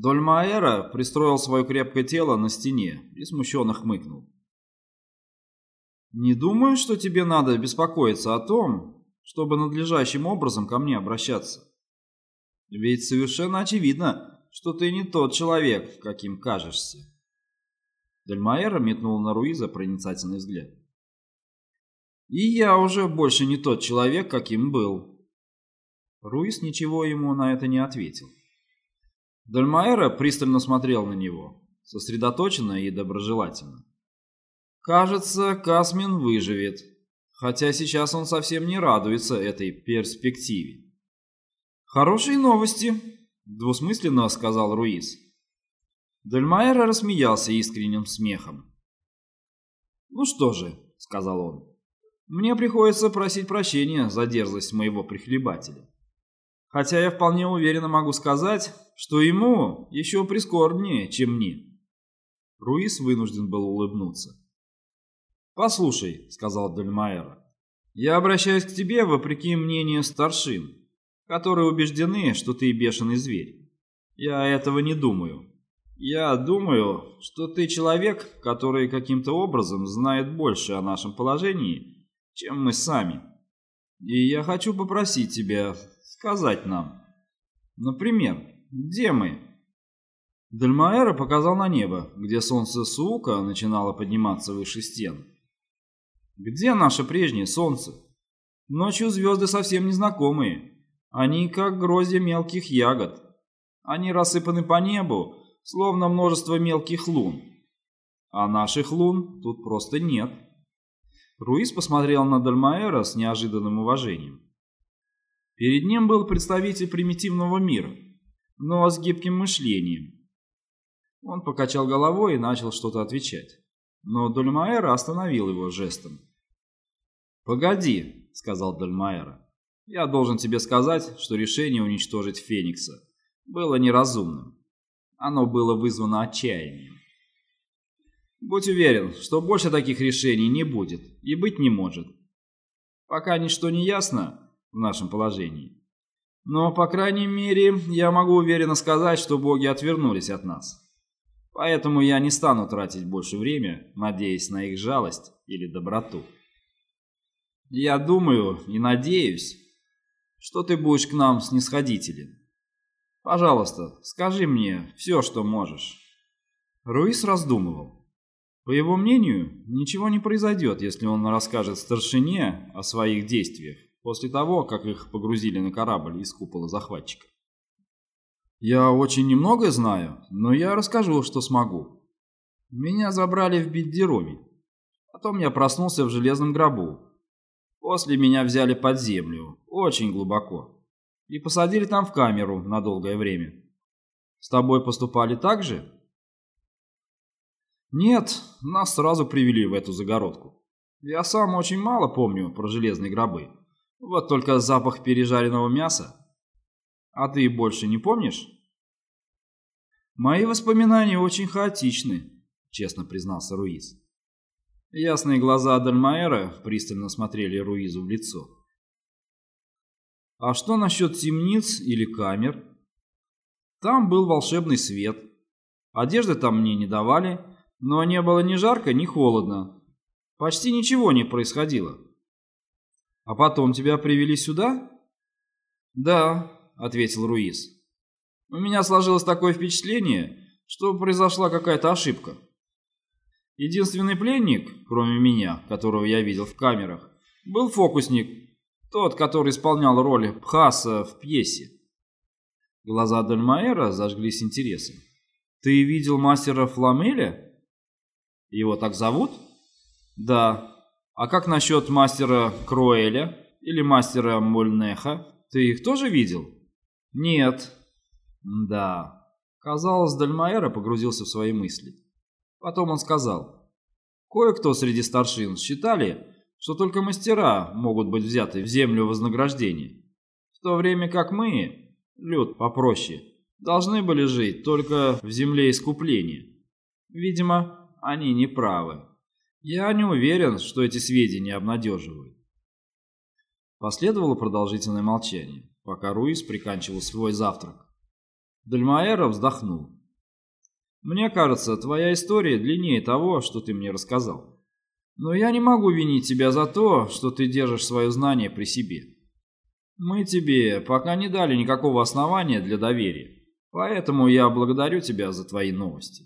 Дольмаэра пристроил свое крепкое тело на стене и смущенно хмыкнул. «Не думаю, что тебе надо беспокоиться о том, чтобы надлежащим образом ко мне обращаться. Ведь совершенно очевидно, что ты не тот человек, каким кажешься». Дельмаэра метнул на Руиза проницательный взгляд. «И я уже больше не тот человек, каким был». Руиз ничего ему на это не ответил. Дальмаэра пристально смотрел на него, сосредоточенно и доброжелательно. Кажется, Касмин выживет, хотя сейчас он совсем не радуется этой перспективе. «Хорошие новости», — двусмысленно сказал Руиз. Дальмаэра рассмеялся искренним смехом. «Ну что же», — сказал он, — «мне приходится просить прощения за дерзость моего прихлебателя. Хотя я вполне уверенно могу сказать, что ему еще прискорбнее, чем мне. Руис вынужден был улыбнуться. «Послушай», — сказал Дельмаэра, — «я обращаюсь к тебе вопреки мнению старшин, которые убеждены, что ты бешеный зверь. Я этого не думаю. Я думаю, что ты человек, который каким-то образом знает больше о нашем положении, чем мы сами. И я хочу попросить тебя сказать нам. Например, где мы?» Дальмаэра показал на небо, где солнце Сука начинало подниматься выше стен. «Где наше прежнее солнце? Ночью звезды совсем незнакомые. Они как гроздья мелких ягод. Они рассыпаны по небу, словно множество мелких лун. А наших лун тут просто нет». Руис посмотрел на Дальмаэра с неожиданным уважением. Перед ним был представитель примитивного мира, но с гибким мышлением. Он покачал головой и начал что-то отвечать, но Дольмаэра остановил его жестом. «Погоди», — сказал Дольмаэра, — «я должен тебе сказать, что решение уничтожить Феникса было неразумным. Оно было вызвано отчаянием. Будь уверен, что больше таких решений не будет и быть не может. Пока ничто не ясно, в нашем положении. Но, по крайней мере, я могу уверенно сказать, что боги отвернулись от нас. Поэтому я не стану тратить больше времени, надеясь на их жалость или доброту. Я думаю и надеюсь, что ты будешь к нам снисходителен. Пожалуйста, скажи мне все, что можешь. Руис раздумывал. По его мнению, ничего не произойдет, если он расскажет старшине о своих действиях после того, как их погрузили на корабль из купола захватчика. Я очень немногое знаю, но я расскажу, что смогу. Меня забрали в Биддероме. Потом я проснулся в железном гробу. После меня взяли под землю, очень глубоко, и посадили там в камеру на долгое время. С тобой поступали так же? Нет, нас сразу привели в эту загородку. Я сам очень мало помню про железные гробы. Вот только запах пережаренного мяса. А ты больше не помнишь? Мои воспоминания очень хаотичны, честно признался Руиз. Ясные глаза Адальмаэра пристально смотрели Руизу в лицо. А что насчет темниц или камер? Там был волшебный свет. Одежды там мне не давали, но не было ни жарко, ни холодно. Почти ничего не происходило. А потом тебя привели сюда? Да, ответил Руис. У меня сложилось такое впечатление, что произошла какая-то ошибка. Единственный пленник, кроме меня, которого я видел в камерах, был фокусник, тот, который исполнял роль Пхаса в пьесе. Глаза Дальмаэра зажглись интересом. «Ты видел мастера Фламеля? Его так зовут?» «Да, а как насчет мастера Кроэля или мастера Мульнеха? Ты их тоже видел? Нет. Да. Казалось, Дальмаэра погрузился в свои мысли. Потом он сказал. Кое-кто среди старшин считали, что только мастера могут быть взяты в землю вознаграждения, в то время как мы, люд попроще, должны были жить только в земле искупления. Видимо, они не правы. Я не уверен, что эти сведения обнадеживают. Последовало продолжительное молчание, пока Руис приканчивал свой завтрак. Дальмаэра вздохнул. «Мне кажется, твоя история длиннее того, что ты мне рассказал. Но я не могу винить тебя за то, что ты держишь свое знание при себе. Мы тебе пока не дали никакого основания для доверия, поэтому я благодарю тебя за твои новости».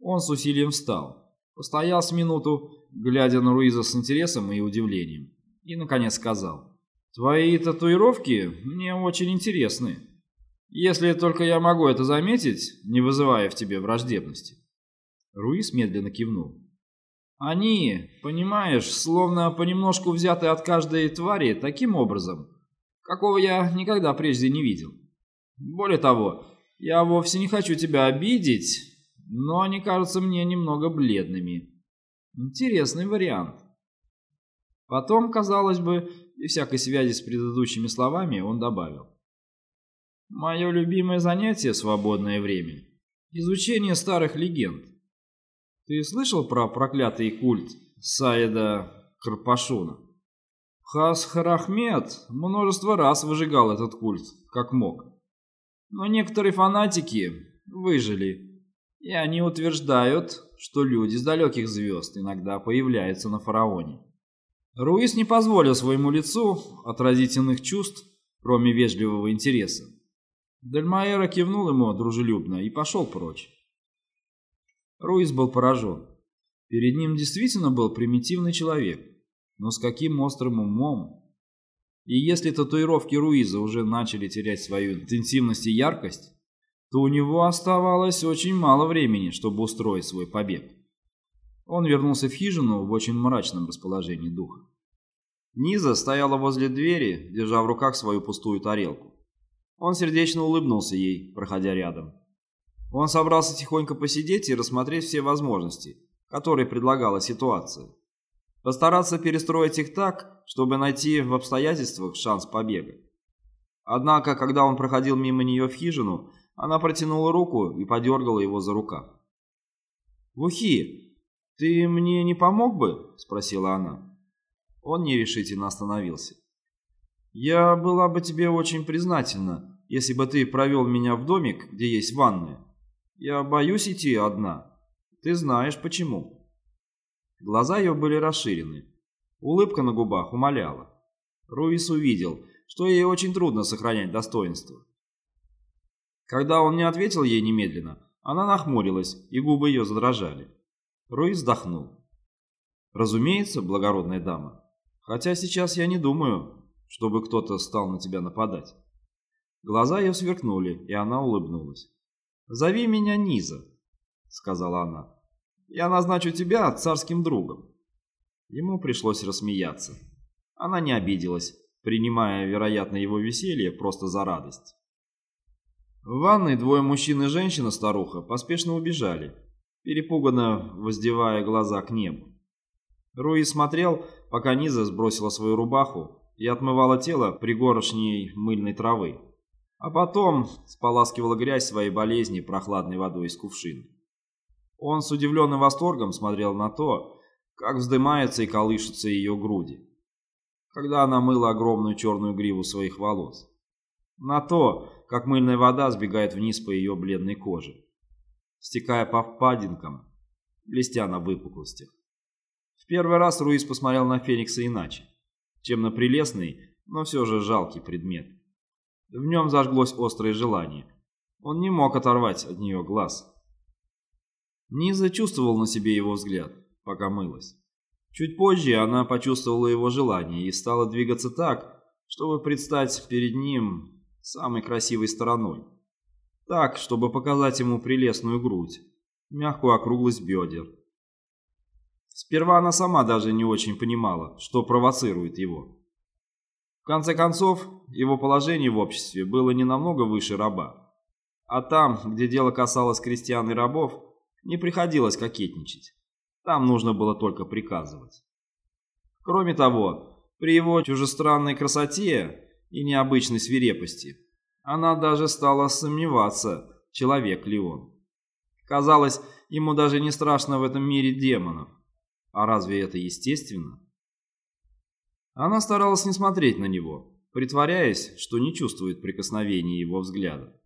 Он с усилием встал, постоял с минуту, глядя на Руиза с интересом и удивлением, и, наконец, сказал, «Твои татуировки мне очень интересны, если только я могу это заметить, не вызывая в тебе враждебности». Руиз медленно кивнул. «Они, понимаешь, словно понемножку взяты от каждой твари таким образом, какого я никогда прежде не видел. Более того, я вовсе не хочу тебя обидеть, но они кажутся мне немного бледными. Интересный вариант. Потом, казалось бы, и всякой связи с предыдущими словами он добавил. Мое любимое занятие в свободное время – изучение старых легенд. Ты слышал про проклятый культ Саида Карпашуна? Хас Харахмед множество раз выжигал этот культ, как мог. Но некоторые фанатики выжили и они утверждают, что люди с далеких звезд иногда появляются на фараоне. Руис не позволил своему лицу отразить иных чувств, кроме вежливого интереса. Дельмаэра кивнул ему дружелюбно и пошел прочь. Руис был поражен. Перед ним действительно был примитивный человек, но с каким острым умом. И если татуировки Руиза уже начали терять свою интенсивность и яркость, то у него оставалось очень мало времени, чтобы устроить свой побег. Он вернулся в хижину в очень мрачном расположении духа. Низа стояла возле двери, держа в руках свою пустую тарелку. Он сердечно улыбнулся ей, проходя рядом. Он собрался тихонько посидеть и рассмотреть все возможности, которые предлагала ситуация. Постараться перестроить их так, чтобы найти в обстоятельствах шанс побега. Однако, когда он проходил мимо нее в хижину, она протянула руку и подергала его за рукав. «Вухи, ты мне не помог бы?» – спросила она. Он нерешительно остановился. «Я была бы тебе очень признательна, если бы ты провел меня в домик, где есть ванная. Я боюсь идти одна. Ты знаешь почему». Глаза ее были расширены. Улыбка на губах умоляла. Руис увидел, что ей очень трудно сохранять достоинство. Когда он не ответил ей немедленно, она нахмурилась, и губы ее задрожали. Руи вздохнул. «Разумеется, благородная дама. Хотя сейчас я не думаю, чтобы кто-то стал на тебя нападать». Глаза ее сверкнули, и она улыбнулась. «Зови меня Низа», — сказала она. «Я назначу тебя царским другом». Ему пришлось рассмеяться. Она не обиделась, принимая, вероятно, его веселье просто за радость. В ванной двое мужчин и женщина-старуха поспешно убежали, перепуганно воздевая глаза к небу. Руи смотрел, пока Низа сбросила свою рубаху и отмывала тело пригорошней мыльной травы, а потом споласкивала грязь своей болезни прохладной водой из кувшина. Он с удивленным восторгом смотрел на то, как вздымаются и колышутся ее груди, когда она мыла огромную черную гриву своих волос. На то, как мыльная вода сбегает вниз по ее бледной коже, стекая по впадинкам, блестя на выпуклостях. В первый раз Руис посмотрел на Феникса иначе, чем на прелестный, но все же жалкий предмет. В нем зажглось острое желание. Он не мог оторвать от нее глаз. Низа чувствовал на себе его взгляд, пока мылась. Чуть позже она почувствовала его желание и стала двигаться так, чтобы предстать перед ним самой красивой стороной. Так, чтобы показать ему прелестную грудь, мягкую округлость бедер. Сперва она сама даже не очень понимала, что провоцирует его. В конце концов, его положение в обществе было не намного выше раба. А там, где дело касалось крестьян и рабов, не приходилось кокетничать. Там нужно было только приказывать. Кроме того, при его чужестранной красоте и необычной свирепости. Она даже стала сомневаться, человек ли он. Казалось, ему даже не страшно в этом мире демонов. А разве это естественно? Она старалась не смотреть на него, притворяясь, что не чувствует прикосновения его взгляда.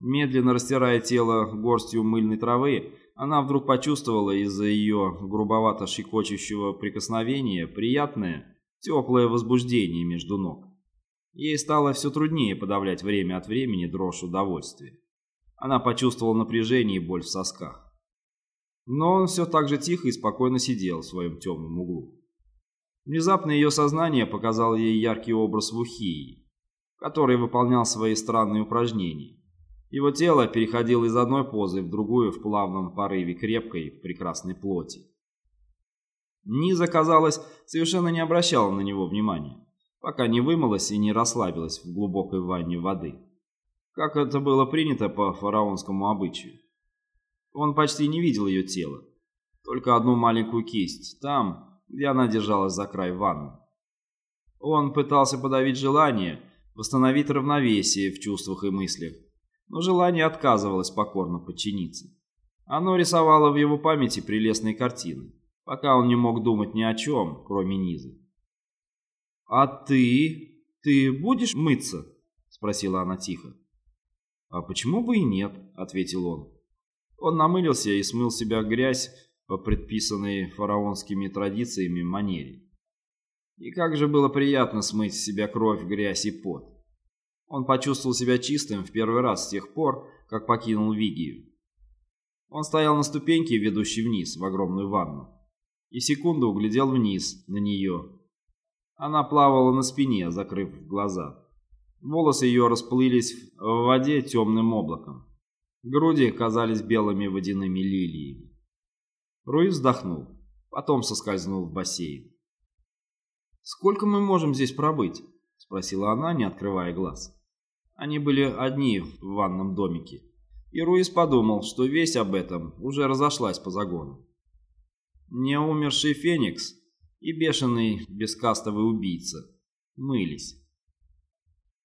Медленно растирая тело горстью мыльной травы, она вдруг почувствовала из-за ее грубовато-щекочущего прикосновения приятное, теплое возбуждение между ног. Ей стало все труднее подавлять время от времени дрожь удовольствия. Она почувствовала напряжение и боль в сосках. Но он все так же тихо и спокойно сидел в своем темном углу. Внезапно ее сознание показало ей яркий образ Вухии, который выполнял свои странные упражнения. Его тело переходило из одной позы в другую в плавном порыве крепкой, прекрасной плоти. Низа, казалось, совершенно не обращала на него внимания, пока не вымылась и не расслабилась в глубокой ванне воды, как это было принято по фараонскому обычаю. Он почти не видел ее тела, только одну маленькую кисть, там, где она держалась за край ванны. Он пытался подавить желание, восстановить равновесие в чувствах и мыслях, но желание отказывалось покорно подчиниться. Оно рисовало в его памяти прелестные картины, пока он не мог думать ни о чем, кроме Низы. «А ты? Ты будешь мыться?» — спросила она тихо. «А почему бы и нет?» — ответил он. Он намылился и смыл себя грязь по предписанной фараонскими традициями манере. И как же было приятно смыть с себя кровь, грязь и пот. Он почувствовал себя чистым в первый раз с тех пор, как покинул Вигию. Он стоял на ступеньке, ведущей вниз, в огромную ванну, и секунду углядел вниз, на нее. Она плавала на спине, закрыв глаза. Волосы ее расплылись в воде темным облаком. Груди казались белыми водяными лилиями. Руи вздохнул, потом соскользнул в бассейн. «Сколько мы можем здесь пробыть?» — спросила она, не открывая глаз. Они были одни в ванном домике, и Руис подумал, что весть об этом уже разошлась по загону. Не умерший Феникс и бешеный бескастовый убийца мылись.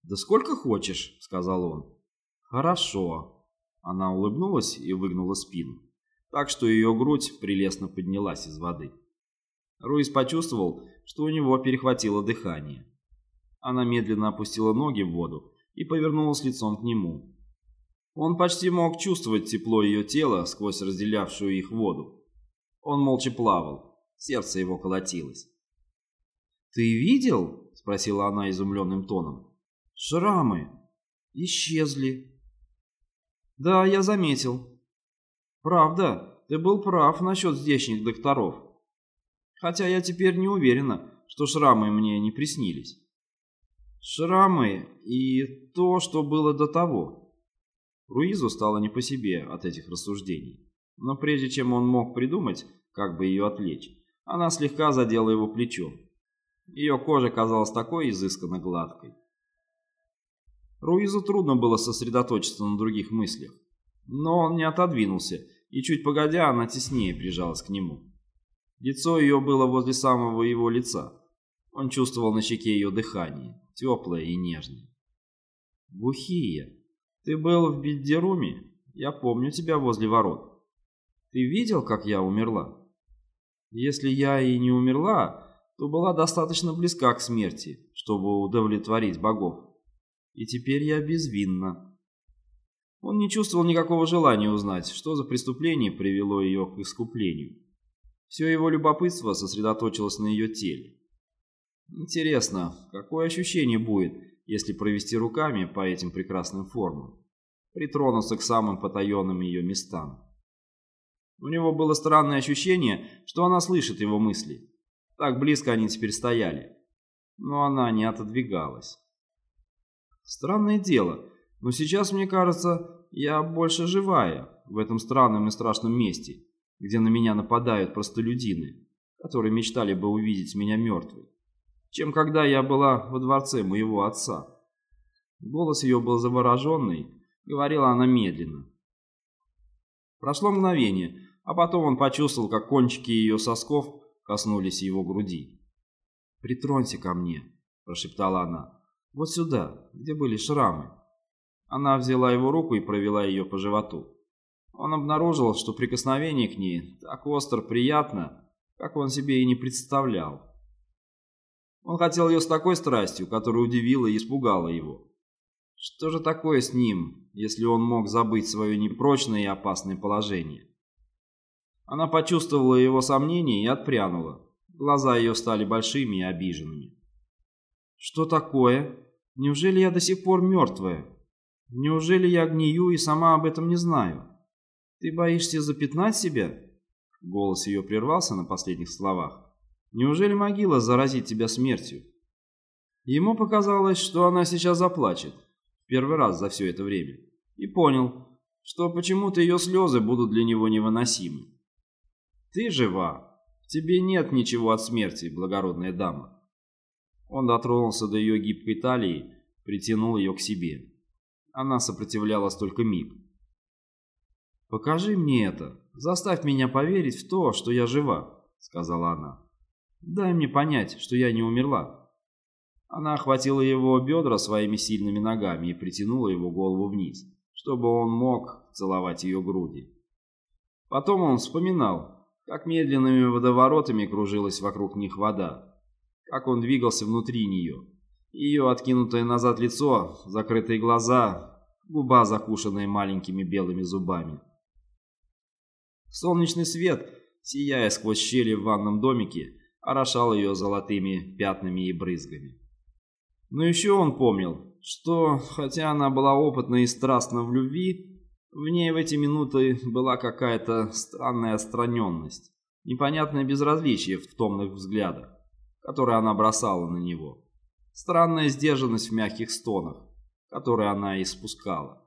«Да сколько хочешь», — сказал он. «Хорошо». Она улыбнулась и выгнула спину, так что ее грудь прелестно поднялась из воды. Руис почувствовал, что у него перехватило дыхание. Она медленно опустила ноги в воду и повернулась лицом к нему. Он почти мог чувствовать тепло ее тела сквозь разделявшую их воду. Он молча плавал, сердце его колотилось. «Ты видел?» — спросила она изумленным тоном. «Шрамы исчезли». «Да, я заметил. Правда, ты был прав насчет здешних докторов. Хотя я теперь не уверена, что шрамы мне не приснились». Шрамы и то, что было до того. Руизу стало не по себе от этих рассуждений. Но прежде чем он мог придумать, как бы ее отвлечь, она слегка задела его плечо. Ее кожа казалась такой изысканно гладкой. Руизу трудно было сосредоточиться на других мыслях. Но он не отодвинулся, и чуть погодя, она теснее прижалась к нему. Лицо ее было возле самого его лица. Он чувствовал на щеке ее дыхание теплая и нежная. «Бухия, ты был в Биддеруме? Я помню тебя возле ворот. Ты видел, как я умерла? Если я и не умерла, то была достаточно близка к смерти, чтобы удовлетворить богов. И теперь я безвинна». Он не чувствовал никакого желания узнать, что за преступление привело ее к искуплению. Все его любопытство сосредоточилось на ее теле. Интересно, какое ощущение будет, если провести руками по этим прекрасным формам, притронуться к самым потаенным ее местам? У него было странное ощущение, что она слышит его мысли. Так близко они теперь стояли. Но она не отодвигалась. Странное дело, но сейчас, мне кажется, я больше живая в этом странном и страшном месте, где на меня нападают простолюдины, которые мечтали бы увидеть меня мертвой чем когда я была во дворце моего отца. Голос ее был завороженный, говорила она медленно. Прошло мгновение, а потом он почувствовал, как кончики ее сосков коснулись его груди. «Притронься ко мне», – прошептала она. «Вот сюда, где были шрамы». Она взяла его руку и провела ее по животу. Он обнаружил, что прикосновение к ней так остро приятно, как он себе и не представлял. Он хотел ее с такой страстью, которая удивила и испугала его. Что же такое с ним, если он мог забыть свое непрочное и опасное положение. Она почувствовала его сомнение и отпрянула. Глаза ее стали большими и обиженными. «Что такое? Неужели я до сих пор мертвая? Неужели я гнию и сама об этом не знаю? Ты боишься запятнать себя?» Голос ее прервался на последних словах. «Неужели могила заразит тебя смертью?» Ему показалось, что она сейчас заплачет. Первый раз за все это время. И понял, что почему-то ее слезы будут для него невыносимы. «Ты жива. Тебе нет ничего от смерти, благородная дама». Он дотронулся до ее гибкой талии, притянул ее к себе. Она сопротивлялась только миг. «Покажи мне это. Заставь меня поверить в то, что я жива», — сказала она. «Дай мне понять, что я не умерла». Она охватила его бедра своими сильными ногами и притянула его голову вниз, чтобы он мог целовать ее груди. Потом он вспоминал, как медленными водоворотами кружилась вокруг них вода, как он двигался внутри нее. Ее откинутое назад лицо, закрытые глаза, губа, закушенная маленькими белыми зубами. Солнечный свет, сияя сквозь щели в ванном домике, орошал ее золотыми пятнами и брызгами. Но еще он помнил, что, хотя она была опытна и страстна в любви, в ней в эти минуты была какая-то странная отстраненность, непонятное безразличие в томных взглядах, которые она бросала на него, странная сдержанность в мягких стонах, которые она испускала.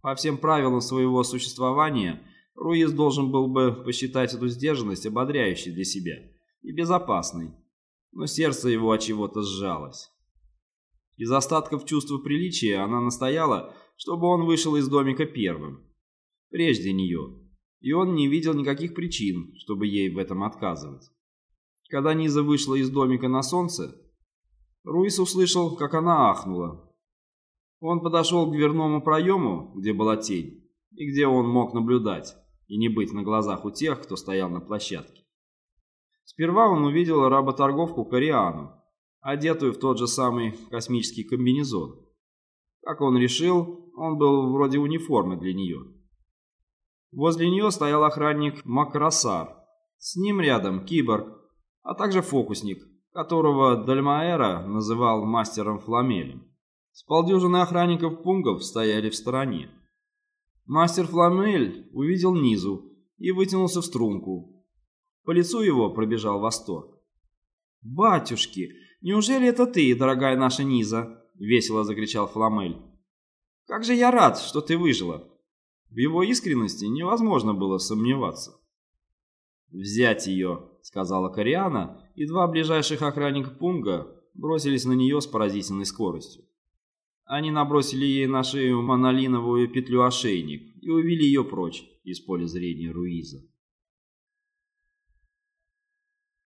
По всем правилам своего существования Руиз должен был бы посчитать эту сдержанность ободряющей для себя и безопасной, но сердце его от чего-то сжалось. Из остатков чувства приличия она настояла, чтобы он вышел из домика первым, прежде нее, и он не видел никаких причин, чтобы ей в этом отказывать. Когда Низа вышла из домика на солнце, Руис услышал, как она ахнула. Он подошел к дверному проему, где была тень, и где он мог наблюдать, и не быть на глазах у тех, кто стоял на площадке. Сперва он увидел работорговку Кориану, одетую в тот же самый космический комбинезон. Как он решил, он был вроде униформы для нее. Возле нее стоял охранник Макрасар. С ним рядом киборг, а также фокусник, которого Дальмаэра называл мастером Фламелем. С полдюжины охранников пунгов стояли в стороне. Мастер Фламель увидел низу и вытянулся в струнку. По лицу его пробежал восторг. «Батюшки, Неужели это ты, дорогая наша Низа?» — весело закричал Фламель. «Как же я рад, что ты выжила!» В его искренности невозможно было сомневаться. «Взять ее!» — сказала Кориана, и два ближайших охранника Пунга бросились на нее с поразительной скоростью. Они набросили ей на шею монолиновую петлю ошейник и увели ее прочь из поля зрения Руиза.